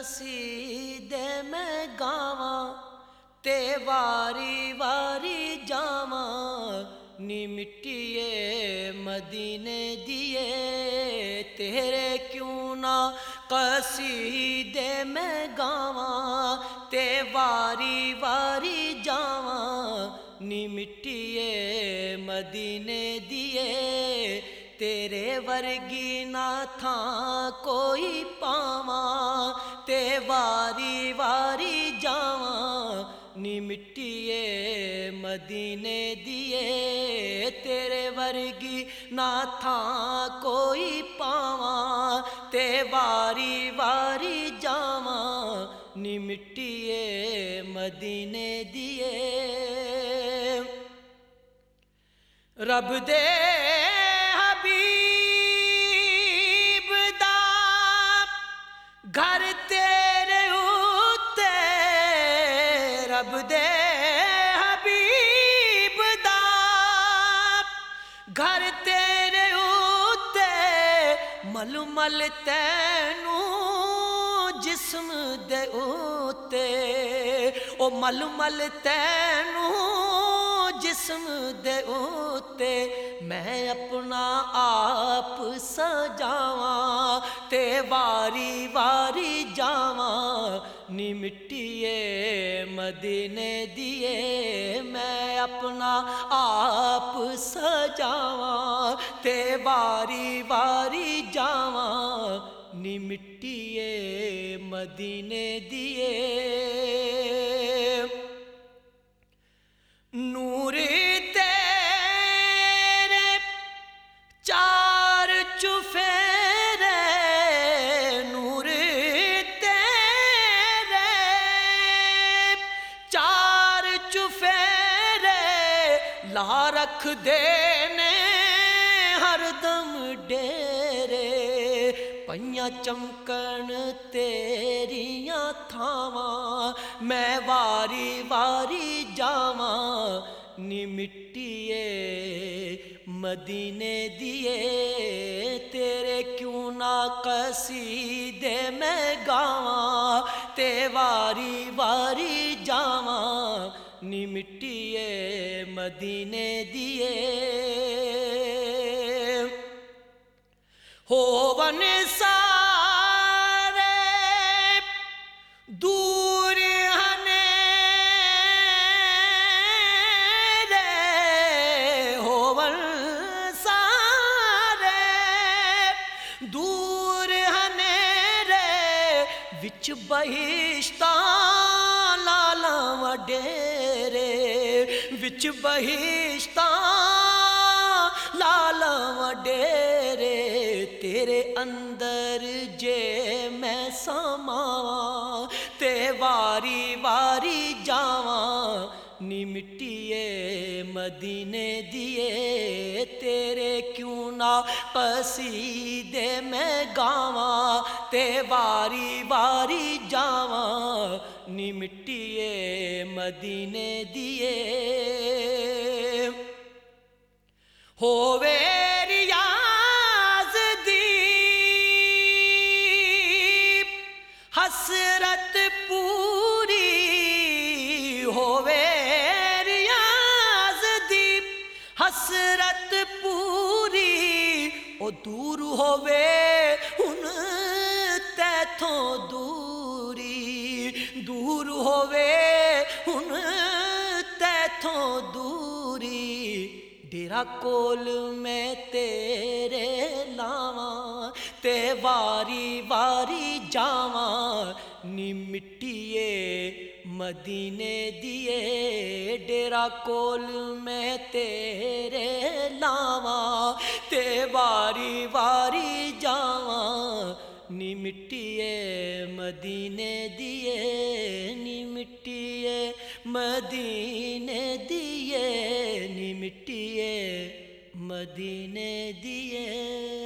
قصیدے میں گاواں، تے واری واری جاواں۔ نی مٹیے مدینے دیے، تیرے کیوں نہ قصیدے میں گاواں۔ تے واری واری جاواں، نی مٹیے مدینے دیے۔ تیرے ورگی نہ تھا کوئی پاواں۔ واری واری جاواں، نی مٹیے مدینے دیے، تیرے ورگی نہ تھا کوئی پاواں، تے واری واری جاواں، نی مٹیے مدینے دیے۔ رب دے حبیب دا گھر عبد حبیب دا۔ گھر تیرے اتے مل مل تینوں جسم دے اتے او مل مل تینوں جسم دے اتے میں اپنا آپ سجاواں تے واری واری جاواں۔ اپنی مٹی مدینے دیے، میں اپنا آپ سجاواں تے باری باری جاواں نی مٹی مدینے دیے کیا رکھ دینے، ہر دم ڈیرے۔ پیا چمکن تیریاں تھاواں، میں واری واری جاواں۔ نی مٹیے، مدینے دیے، تیرے کیوں نہ کسی دے میں گاواں۔ تے واری واری اپنی مٹی مدینے دیے۔ ہو ون سارے دور ہنے ہو ون سارے دور ہنے رے بچ بہشتاں لالا وڈے وچ بہشتاں لال ڈیرے تیرے اندر جے میں ساما تے واری واری جاواں، نی مٹیے مدینے دیے تیرے کیوں نہ قصیدے میں گاواں، تے واری واری جاواں اپنی مٹی مدینے دیے ہوے ریاض دی حسرت پوری ہووے ریاض دی حسرت پوری او دور ہوے ہن تیتھوں دور دور ہووے ہن تیتھوں دوری ڈیرا کول میں تیرے لاواں تے واری واری جاواں نی مٹیے مدینے دیے ڈیرا کول میں تیرے لاواں تے واری واری جاواں نی مٹی مدینے دیے نی مٹی مدینے دیے نی مٹی مدینے دیے